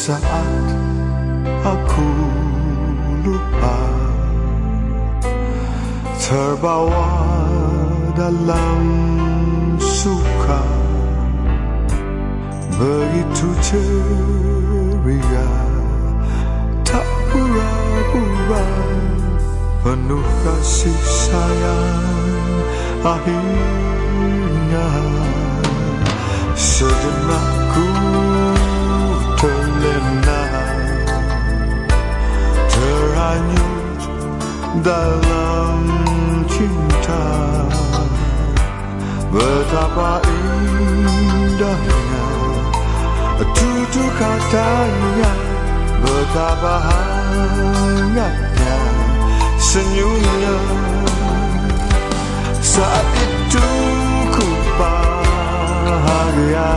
Sesaat aku lupa Terbawa dalam suka. Begitu ceria Tak pura-pura Penuh kasih sayang Akhirnya dalam cinta. Betapa indahnya Tutur katanya. Betapa hangatnya Senyumnya. Saat itu ku bahagia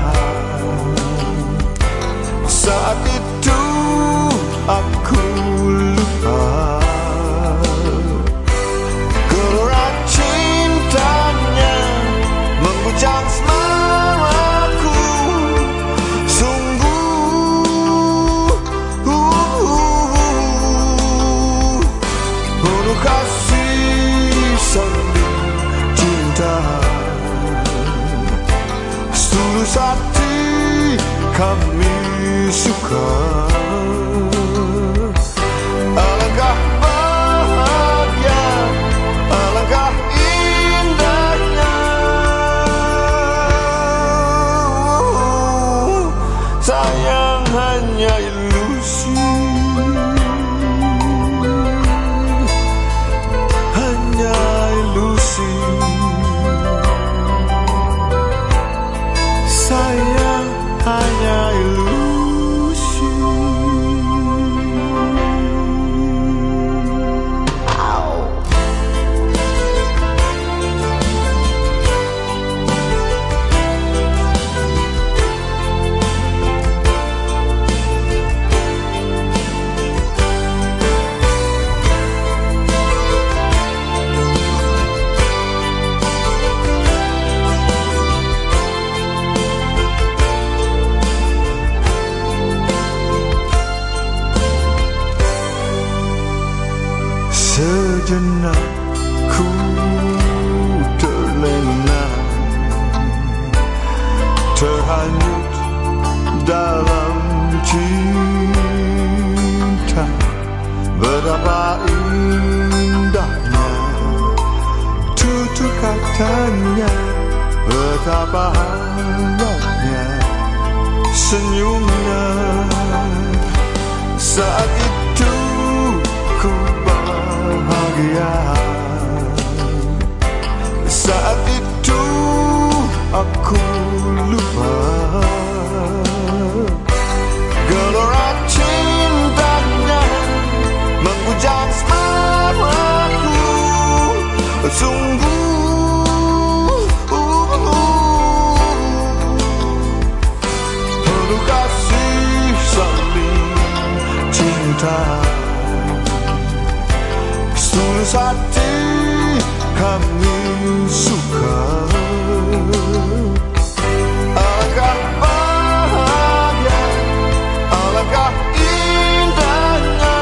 Setulus hati kami suka. Alangkah bahagia Alangkah indahnya. Sayang hanya Sejenak ku terlena Terhanyut dalam cinta Betapa indahnya Tutur katanya Betapa hangatnya Senyumnya Saat itu satu kami suka. Alangkah bahagia Alangkah indahnya.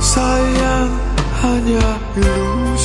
Sayang hanya ilusi